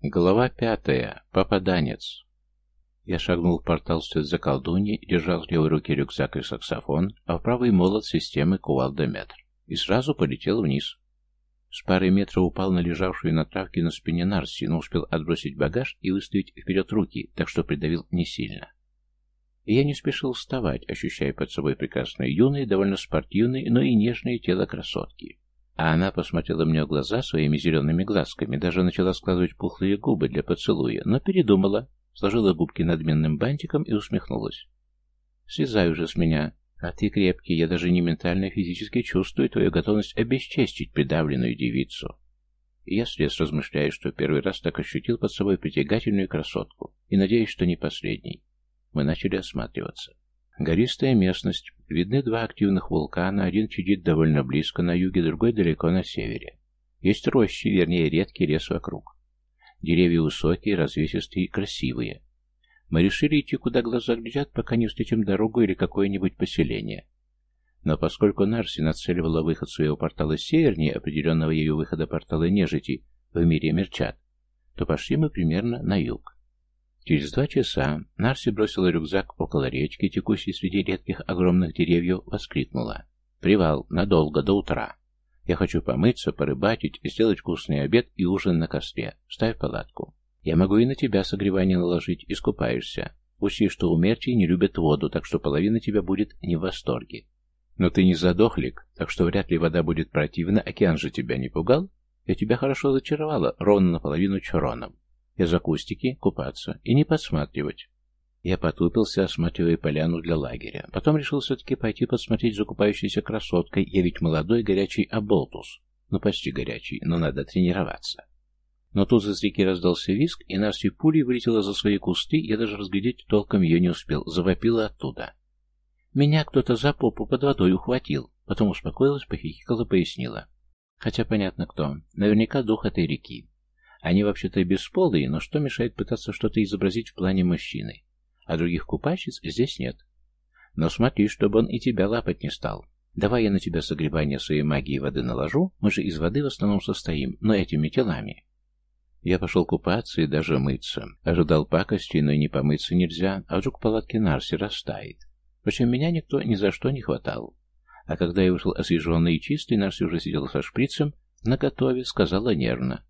Глава пятая. Попаданец. Я шагнул в портал вслед за колдуньей, держал в левой руке рюкзак и саксофон, а в правый молот системы кувалда-метр. И сразу полетел вниз. С парой метров упал на лежавшую на травке на спине Нарси, но успел отбросить багаж и выставить вперед руки, так что придавил не сильно. И я не спешил вставать, ощущая под собой прекрасное юное, довольно спортивное, но и нежное тело красотки. А она посмотрела мне в глаза своими зелеными глазками, даже начала складывать пухлые губы для поцелуя, но передумала, сложила губки надменным бантиком и усмехнулась. «Слезай уже с меня. А ты крепкий, я даже не ментально, а физически чувствую твою готовность обесчестить придавленную девицу». Я слез, размышляя, что первый раз так ощутил под собой притягательную красотку, и надеюсь, что не последний. Мы начали осматриваться. Гористая местность. Видны два активных вулкана, один чадит довольно близко на юге, другой далеко на севере. Есть рощи, вернее редкий лес вокруг. Деревья высокие, развесистые красивые. Мы решили идти, куда глаза глядят, пока не встретим дорогу или какое-нибудь поселение. Но поскольку Нарси нацеливала выход своего портала севернее определенного ее выхода портала нежити в мире Мерчат, то пошли мы примерно на юг. Через два часа Нарси бросила рюкзак около речки, текущей среди редких огромных деревьев, воскликнула. «Привал, надолго, до утра. Я хочу помыться, порыбачить, сделать вкусный обед и ужин на костре. Ставь палатку. Я могу и на тебя согревание наложить, искупаешься. Учти, что у не любят воду, так что половина тебя будет не в восторге. Но ты не задохлик, так что вряд ли вода будет противна, океан же тебя не пугал? Я тебя хорошо зачаровала, ровно наполовину чуроном. Из акустики купаться и не подсматривать. Я потупился, осматривая поляну для лагеря. Потом решил все-таки пойти подсмотреть за купающейся красоткой. Я ведь молодой горячий оболтус. Ну, почти горячий, но надо тренироваться. Но тут из реки раздался виск, и Настя пулей вылетела за свои кусты, я даже разглядеть толком ее не успел, завопила оттуда. Меня кто-то за попу под водой ухватил, потом успокоилась, похихикала, пояснила. Хотя понятно кто, наверняка дух этой реки. Они вообще-то бесполые, но что мешает пытаться что-то изобразить в плане мужчины? А других купальщиц здесь нет. Но смотри, чтобы он и тебя лапать не стал. Давай я на тебя согревание своей магии воды наложу, мы же из воды в основном состоим, но этими телами. Я пошел купаться и даже мыться. Ожидал пакости, но и не помыться нельзя, а вдруг палатки Нарси растает. Причем меня никто ни за что не хватал. А когда я вышел освеженный и чистый, Нарси уже сидел со шприцем, наготове, сказала нервно.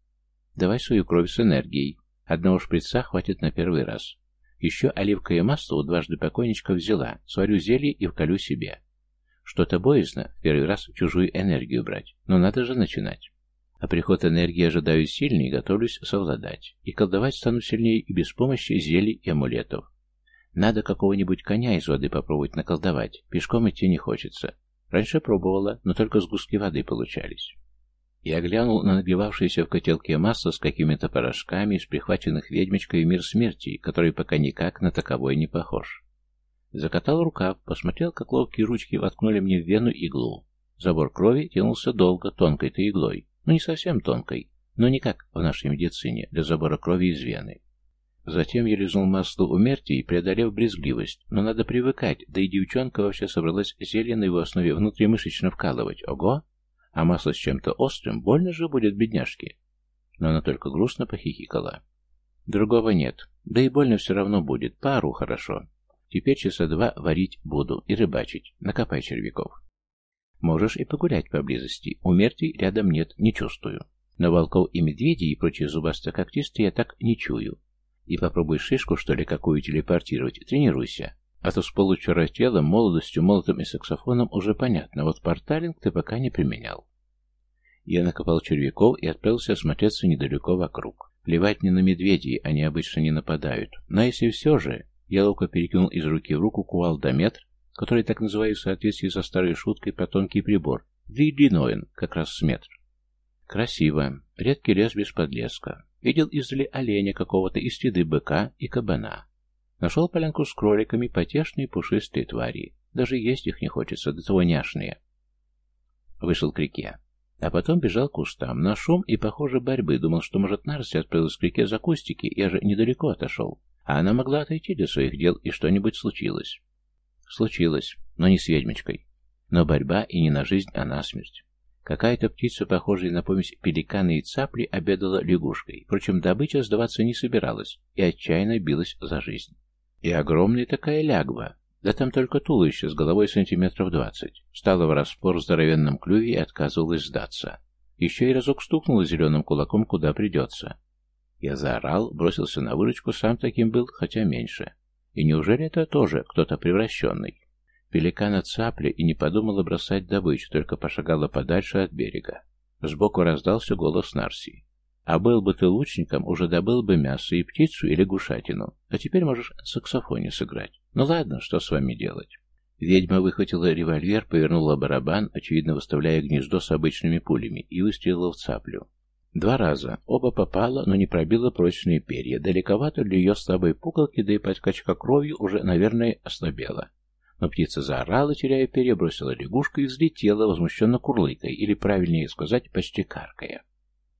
Давай свою кровь с энергией. Одного шприца хватит на первый раз. Еще оливковое масло у дважды покойничка взяла. Сварю зелье и вколю себе. Что-то боязно в первый раз чужую энергию брать, но надо же начинать. А приход энергии ожидаю сильный готовлюсь совладать. И колдовать стану сильнее и без помощи зелий и амулетов. Надо какого-нибудь коня из воды попробовать наколдовать. Пешком идти не хочется. Раньше пробовала, но только сгустки воды получались. Я глянул на нагревавшееся в котелке масло с какими-то порошками из прихваченных ведьмочкой в мир смерти, который пока никак на таковой не похож. Закатал рукав, посмотрел, как ловкие ручки воткнули мне в вену иглу. Забор крови тянулся долго, тонкой-то иглой. Ну, не совсем тонкой, но не как в нашей медицине, для забора крови из вены. Затем я лизнул масло у Мерти, преодолев брезгливость. Но надо привыкать, да и девчонка вообще собралась зелье на его основе внутримышечно вкалывать. Ого! А масло с чем-то острым, больно же будет бедняжке. Но она только грустно похихикала. Другого нет. Да и больно все равно будет. Пару хорошо. Теперь часа два варить буду и рыбачить. Накопай червяков. Можешь и погулять поблизости. У мертвей рядом нет, не чувствую. Но волков и медведей и прочие зубасто-когтистые я так не чую. И попробуй шишку, что ли, какую телепортировать. Тренируйся. А то с получеротелом, молодостью, молотом и саксофоном уже понятно, вот порталинг ты пока не применял. Я накопал червяков и отправился осмотреться недалеко вокруг. Плевать мне на медведей, они обычно не нападают. Но если все же... Я ловко перекинул из руки в руку кувалдометр, который так называю в соответствии со старой шуткой про тонкий прибор, длиной как раз с метр. Красиво. Редкий лес без подлеска. Видел издали оленя какого-то и следы быка и кабана. Нашел полянку с кроликами, потешные пушистые твари. Даже есть их не хочется, до того няшные. Вышел к реке. А потом бежал к кустам. На шум и, похоже, борьбы. Думал, что, может, Нарси отправилась к реке за кустики. Я же недалеко отошел. А она могла отойти для своих дел, и что-нибудь случилось. Случилось, но не с ведьмочкой. Но борьба и не на жизнь, а на смерть. Какая-то птица, похожая на помесь пеликана и цапли, обедала лягушкой. Впрочем, добыча сдаваться не собиралась и отчаянно билась за жизнь. И огромная такая лягва. Да там только туловище с головой сантиметров двадцать. Стала в распор в здоровенном клюве и отказывалась сдаться. Еще и разок стукнула зеленым кулаком, куда придется. Я заорал, бросился на выручку, сам таким был, хотя меньше. И неужели это тоже кто-то превращенный? Пеликана цапля и не подумала бросать добычу, только пошагала подальше от берега. Сбоку раздался голос Нарси. «А был бы ты лучником, уже добыл бы мясо и птицу или гушатину, а теперь можешь саксофоне сыграть. Ну ладно, что с вами делать?» Ведьма выхватила револьвер, повернула барабан, очевидно выставляя гнездо с обычными пулями, и выстрелила в цаплю. Два раза. Оба попало, но не пробило прочные перья. Далековато для ее слабой пуколки, да и подкачка кровью уже, наверное, ослабела. Но птица заорала, теряя перья, бросила лягушку и взлетела, возмущенно курлыкой, или, правильнее сказать, почти каркая.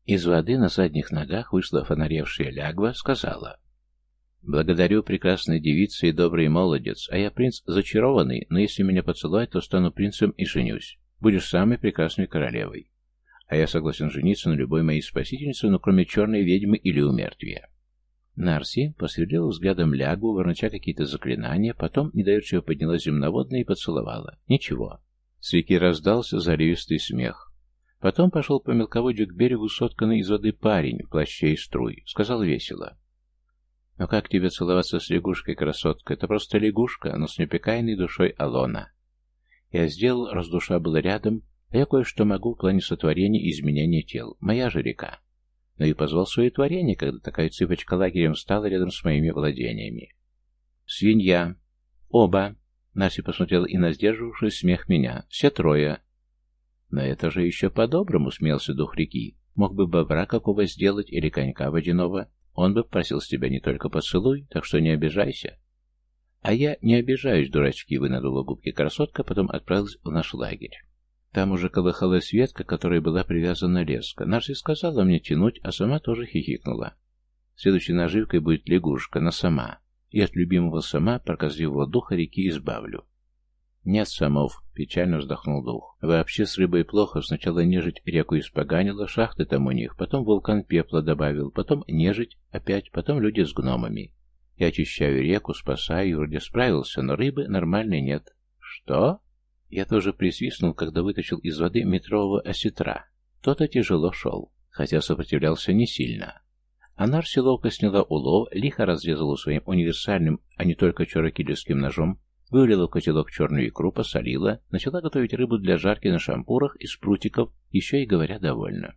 Из воды на задних ногах вышла фонаревшая лягва, сказала «Благодарю, прекрасная девица и добрый молодец, а я принц зачарованный, но если меня поцелуют, то стану принцем и женюсь. Будешь самой прекрасной королевой. А я согласен жениться на любой моей спасительнице, но кроме черной ведьмы или умертвия». Нарси посверлила взглядом лягу, ворноча какие-то заклинания, потом недоверчиво подняла земноводное и поцеловала. Ничего. С реки раздался заливистый смех. Потом пошел по мелководью к берегу сотканный из воды парень в плаще и струй. Сказал весело. «Но как тебе целоваться с лягушкой, красотка? Это просто лягушка, но с непекайной душой Алона». Я сделал, раз душа была рядом, а я кое-что могу в плане сотворения и изменения тел. Моя же река но и позвал свое творение, когда такая цыпочка лагерем стала рядом с моими владениями. «Свинья! Оба!» Настя посмотрела и на сдерживавший смех меня. «Все трое!» «Но это же еще по-доброму!» — смеялся дух реки. «Мог бы бобра какого сделать или конька водяного. Он бы просил с тебя не только поцелуй, так что не обижайся». «А я не обижаюсь, дурачки!» — вынадула губки красотка, потом отправилась в наш лагерь. Там уже колыхалась ветка, которой была привязана леска. Нарси сказала мне тянуть, а сама тоже хихикнула. Следующей наживкой будет лягушка, но сама. И от любимого сама, проказливого духа реки, избавлю. «Нет, Самов», — печально вздохнул дух. «Вообще с рыбой плохо. Сначала нежить реку испоганила, шахты там у них, потом вулкан пепла добавил, потом нежить опять, потом люди с гномами. Я очищаю реку, спасаю, вроде справился, но рыбы нормальной нет». «Что?» Я тоже присвистнул, когда вытащил из воды метрового осетра. Тот-то тяжело шел, хотя сопротивлялся не сильно. А Нарси ловко сняла улов, лихо разрезала своим универсальным, а не только чарокидерским ножом, вылила в котелок черную икру, посолила, начала готовить рыбу для жарки на шампурах из прутиков, еще и говоря довольно.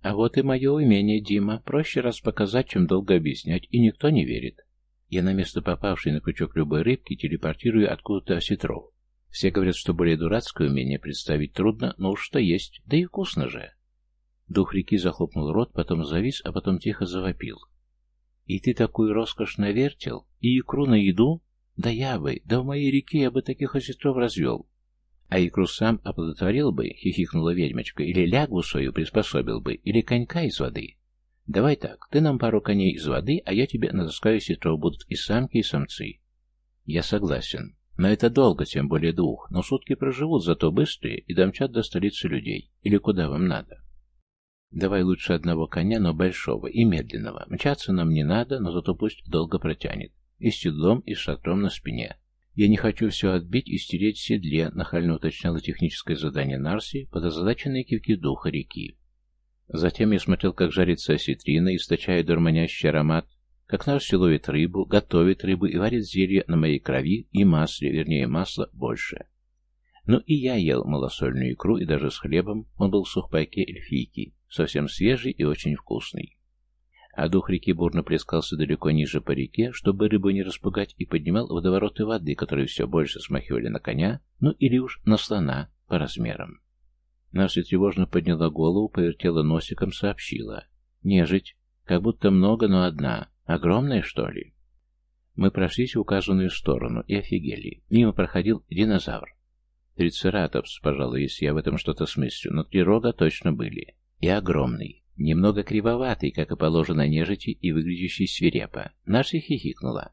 А вот и мое умение, Дима. Проще раз показать, чем долго объяснять, и никто не верит. Я на место попавшей на крючок любой рыбки телепортирую откуда-то осетров. Все говорят, что более дурацкое умение представить трудно, но уж что есть, да и вкусно же. Дух реки захлопнул рот, потом завис, а потом тихо завопил. «И ты такую роскошь навертел? И икру на еду? Да я бы, да в моей реке я бы таких осетров развел. А икру сам оплодотворил бы, хихикнула ведьмочка, или лягу свою приспособил бы, или конька из воды. Давай так, ты нам пару коней из воды, а я тебе натаскаю осетров, будут и самки, и самцы. Я согласен. Но это долго, тем более двух, но сутки проживут, зато быстрее и домчат до столицы людей. Или куда вам надо? Давай лучше одного коня, но большого и медленного. Мчаться нам не надо, но зато пусть долго протянет. И с седлом, и с шатром на спине. Я не хочу все отбить и стереть в седле, нахально уточняло техническое задание Нарси под озадаченные кивки духа реки. Затем я смотрел, как жарится осетрина, источая дурманящий аромат, как Настя ловит рыбу, готовит рыбу и варит зелье на моей крови и масле, вернее масла, больше. Ну и я ел малосольную икру и даже с хлебом, он был в сухпайке эльфийки, совсем свежий и очень вкусный. А дух реки бурно плескался далеко ниже по реке, чтобы рыбу не распугать, и поднимал водовороты воды, которые все больше смахивали на коня, ну или уж на слона по размерам. Настя тревожно подняла голову, повертела носиком, сообщила. «Нежить. Как будто много, но одна. Огромная, что ли? Мы прошлись в указанную сторону и офигели. Мимо проходил динозавр. Трицератопс, пожалуй, если я в этом что-то смыслю, но три рога точно были. И огромный. Немного кривоватый, как и положено нежити, и выглядящий свирепо. Наша хихикнула.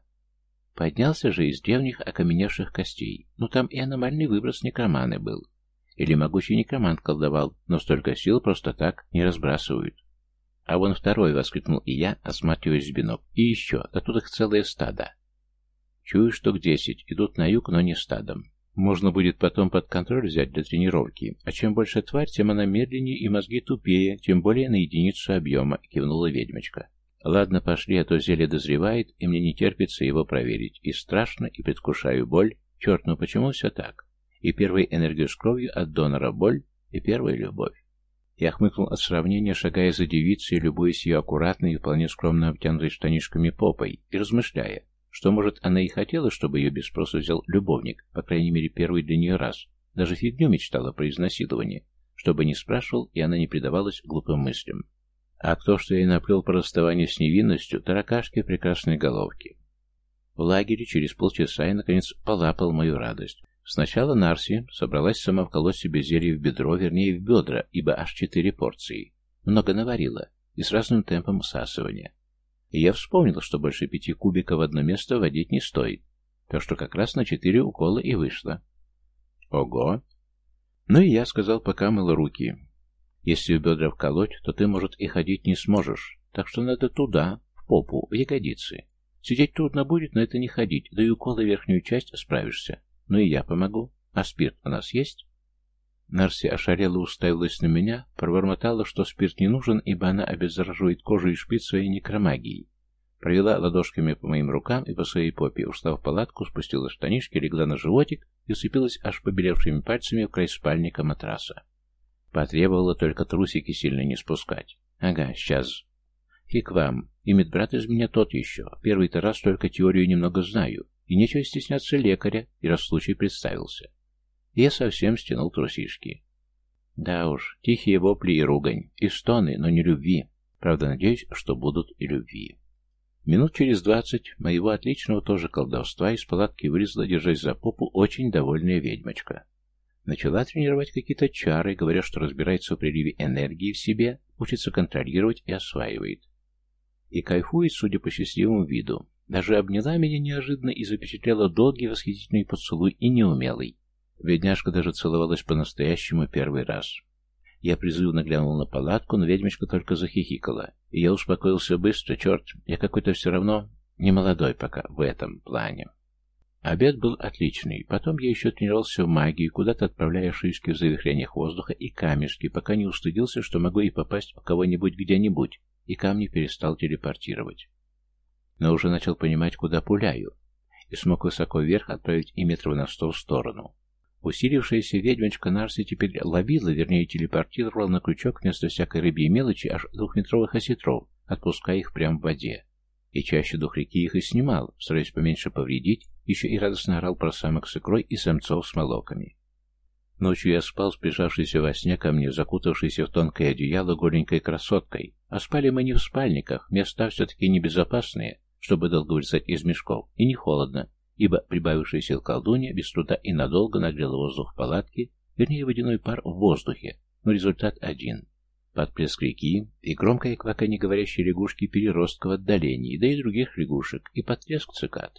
Поднялся же из древних окаменевших костей. Ну там и аномальный выброс некроманы был. Или могучий некромант колдовал, но столько сил просто так не разбрасывают. А вон второй, — воскликнул и я, осматриваясь в бинок. И еще, да тут их целое стадо. Чую, что к десять, идут на юг, но не стадом. Можно будет потом под контроль взять для тренировки, а чем больше тварь, тем она медленнее и мозги тупее, тем более на единицу объема, кивнула ведьмочка. Ладно, пошли, а то зелье дозревает, и мне не терпится его проверить. И страшно, и предвкушаю боль. Черт, ну почему все так? И первая энергию с кровью от донора боль, и первая любовь. Я хмыкнул от сравнения, шагая за девицей, любуясь ее аккуратной и вполне скромно обтянутой штанишками попой, и размышляя, что, может, она и хотела, чтобы ее без спроса взял любовник, по крайней мере, первый для нее раз. Даже фигню мечтала про изнасилование, чтобы не спрашивал, и она не предавалась глупым мыслям. А кто что ей наплел по расставанию с невинностью, таракашки прекрасной головки. В лагере через полчаса я, наконец, полапал мою радость. Сначала Нарси собралась сама вколоть себе зелье в бедро, вернее, в бедра, ибо аж четыре порции. Много наварила, и с разным темпом всасывания. И я вспомнил, что больше пяти кубиков в одно место водить не стоит. Так что как раз на четыре укола и вышло. Ого! Ну и я сказал, пока мыл руки. Если в бедра вколоть, то ты, может, и ходить не сможешь. Так что надо туда, в попу, в ягодицы. Сидеть трудно будет, но это не ходить, да и уколы верхнюю часть справишься. Ну и я помогу. А спирт у нас есть? Нарси ошарела уставилась на меня, пробормотала, что спирт не нужен, ибо она обеззараживает кожу и шпит своей некромагией. Провела ладошками по моим рукам и по своей попе, ушла в палатку, спустила штанишки, легла на животик и уцепилась аж побелевшими пальцами в край спальника матраса. Потребовала только трусики сильно не спускать. Ага, сейчас. Фиг вам. И медбрат из меня тот еще. Первый-то раз только теорию немного знаю. И нечего стесняться лекаря, и раз случай представился. Я совсем стянул трусишки. Да уж, тихие вопли и ругань, и стоны, но не любви. Правда, надеюсь, что будут и любви. Минут через двадцать моего отличного тоже колдовства из палатки вылезла, держась за попу, очень довольная ведьмочка. Начала тренировать какие-то чары, говоря, что разбирается в приливе энергии в себе, учится контролировать и осваивает. И кайфует, судя по счастливому виду. Даже обняла меня неожиданно и запечатлела долгий восхитительный поцелуй и неумелый. Ведьняшка даже целовалась по-настоящему первый раз. Я призывно глянул на палатку, но ведьмочка только захихикала. И я успокоился быстро, черт, я какой-то все равно не молодой пока в этом плане. Обед был отличный. Потом я еще тренировался в магии, куда-то отправляя шишки в завихрениях воздуха и камешки, пока не устыдился, что могу и попасть в кого-нибудь где-нибудь, и камни перестал телепортировать. Но уже начал понимать, куда пуляю, и смог высоко вверх отправить и метров на сто в сторону. Усилившаяся ведьмочка Нарси теперь ловила, вернее телепортировала на крючок вместо всякой рыбьей мелочи аж двухметровых осетров, отпуская их прямо в воде. И чаще дух реки их и снимал, стараясь поменьше повредить, еще и радостно орал про самок с икрой и самцов с молоками. Ночью я спал, сприжавшийся во сне ко мне, закутавшийся в тонкое одеяло голенькой красоткой, а спали мы не в спальниках, места все-таки небезопасные, чтобы долго вылезать из мешков, и не холодно, ибо прибавившая сил колдунья без труда и надолго нагрела воздух в палатке, вернее водяной пар в воздухе, но результат один. Подплеск реки и громкое кваканье говорящей лягушки переростка в отдалении, да и других лягушек, и подплеск цикад.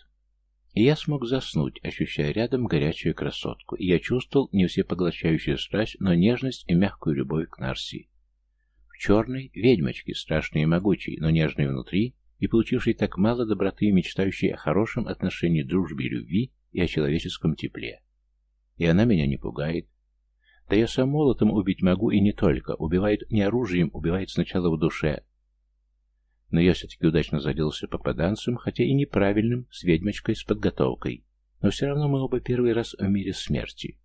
И я смог заснуть, ощущая рядом горячую красотку, и я чувствовал не все поглощающую страсть, но нежность и мягкую любовь к Нарси. В черной ведьмочке, страшной и могучей, но нежной внутри, и получившей так мало доброты и мечтающей о хорошем отношении, дружбе любви и о человеческом тепле. И она меня не пугает. Да я сам молотом убить могу и не только. Убивает не оружием, убивает сначала в душе. Но я все-таки удачно заделался попаданцем, хотя и неправильным, с ведьмочкой, с подготовкой. Но все равно мы оба первый раз в мире смерти.